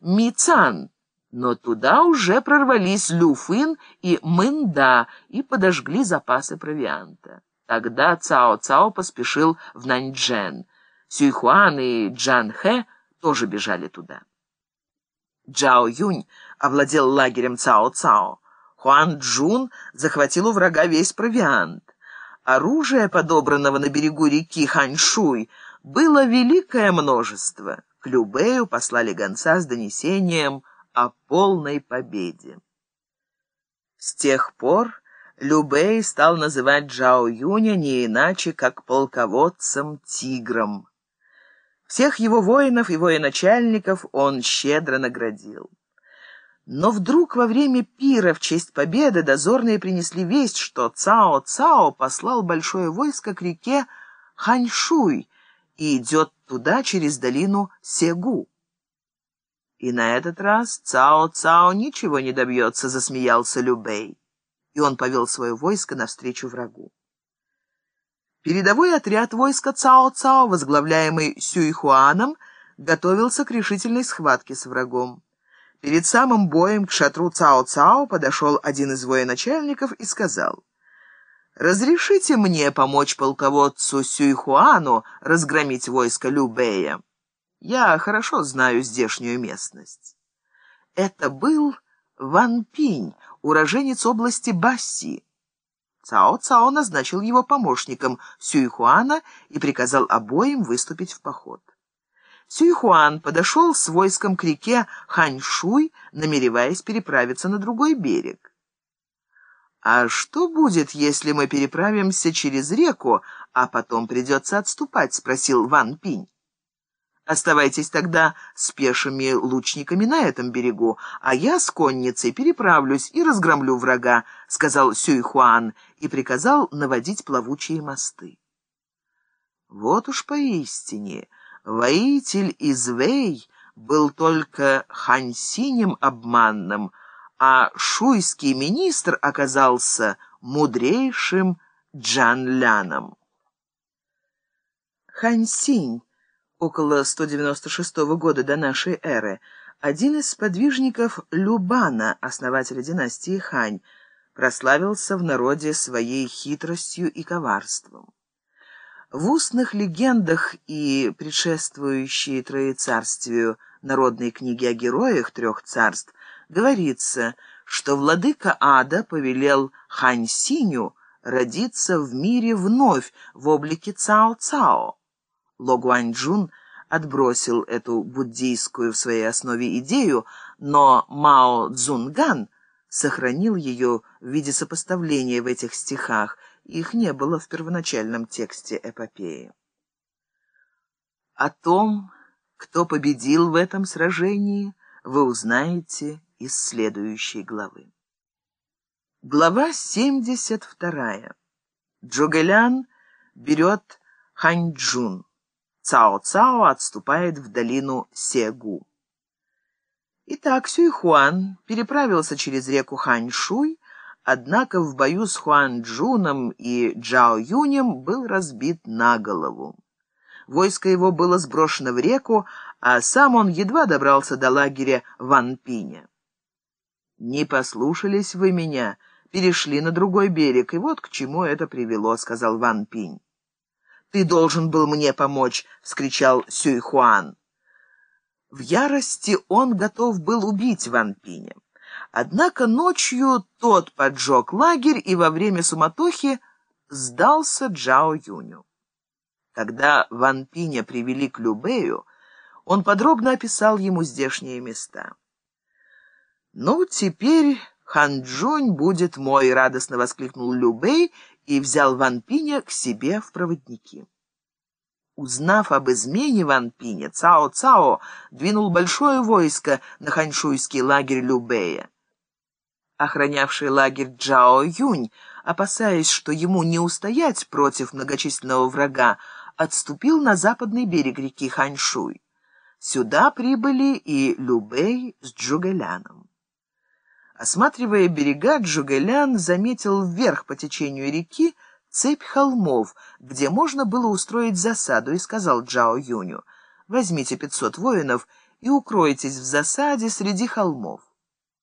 Мицан, но туда уже прорвались Люфын и Мында и подожгли запасы провианта. Тогда Цао-Цао поспешил в Наньчжэн. Сюйхуан и Джан Хэ тоже бежали туда. Джао Юнь овладел лагерем Цао-Цао. Хуан Джун захватил у врага весь провиант. Оружия, подобранного на берегу реки Ханьшуй, было великое множество. К Любею послали гонца с донесением о полной победе. С тех пор Любей стал называть Джао Юня не иначе, как полководцем-тигром. Всех его воинов и военачальников он щедро наградил. Но вдруг во время пира в честь победы дозорные принесли весть, что Цао-Цао послал большое войско к реке Ханьшуй и идет туда через долину Сегу. И на этот раз Цао-Цао ничего не добьется, засмеялся Любей. И он повел свое войско навстречу врагу. Передовой отряд войска Цао-Цао, возглавляемый Сюйхуаном, готовился к решительной схватке с врагом. Перед самым боем к шатру Цао-Цао подошел один из военачальников и сказал, «Разрешите мне помочь полководцу Сюйхуану разгромить войско Любея? Я хорошо знаю здешнюю местность». Это был Ван Пинь, уроженец области Басси. Цао-Цао назначил его помощником Сюйхуана и приказал обоим выступить в поход. Сюйхуан подошел с войском к реке Ханьшуй, намереваясь переправиться на другой берег. «А что будет, если мы переправимся через реку, а потом придется отступать?» — спросил Ван Пинь. «Оставайтесь тогда с пешими лучниками на этом берегу, а я с конницей переправлюсь и разгромлю врага», — сказал Сюйхуан и приказал наводить плавучие мосты. Вот уж поистине... Воитель из Вэй был только хансинем обманным, а шуйский министр оказался мудрейшим Джанляном. Хансинь, около 196 года до нашей эры, один из сподвижников Любана, основателя династии Хань, прославился в народе своей хитростью и коварством. В устных легендах и предшествующей Троецарствию народной книги о героях трех царств говорится, что владыка ада повелел Хань Синю родиться в мире вновь в облике Цао-Цао. Ло Гуаньчжун отбросил эту буддийскую в своей основе идею, но Мао Цзунган сохранил ее в виде сопоставления в этих стихах – их не было в первоначальном тексте эпопеи. О том, кто победил в этом сражении, вы узнаете из следующей главы. Глава 72. Джугэлян берет Ханьчжун. Цао-Цао отступает в долину Сегу. Итак, Сюйхуан переправился через реку Ханьшуй однако в бою с Хуан Джуном и Джао Юнем был разбит на голову. Войско его было сброшено в реку, а сам он едва добрался до лагеря Ван Пиня. «Не послушались вы меня, перешли на другой берег, и вот к чему это привело», — сказал Ван Пинь. «Ты должен был мне помочь!» — вскричал Сюй Хуан. В ярости он готов был убить Ван Пиня. Однако ночью тот поджег лагерь и во время суматохи сдался Джао Юню. Когда Ван Пиня привели к Любею, он подробно описал ему здешние места. «Ну, теперь Ханчжунь будет мой», — радостно воскликнул Любей и взял Ван Пиня к себе в проводники. Узнав об измене Ван Пиня, Цао-Цао двинул большое войско на ханьшуйский лагерь Любея охранявший лагерь Джао Юнь, опасаясь, что ему не устоять против многочисленного врага, отступил на западный берег реки Ханьшуй. Сюда прибыли и Любэй с Джугэляном. Осматривая берега, Джугэлян заметил вверх по течению реки цепь холмов, где можно было устроить засаду, и сказал Джао Юню, «Возьмите пятьсот воинов и укройтесь в засаде среди холмов.